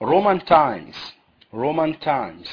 Roman times Roman times.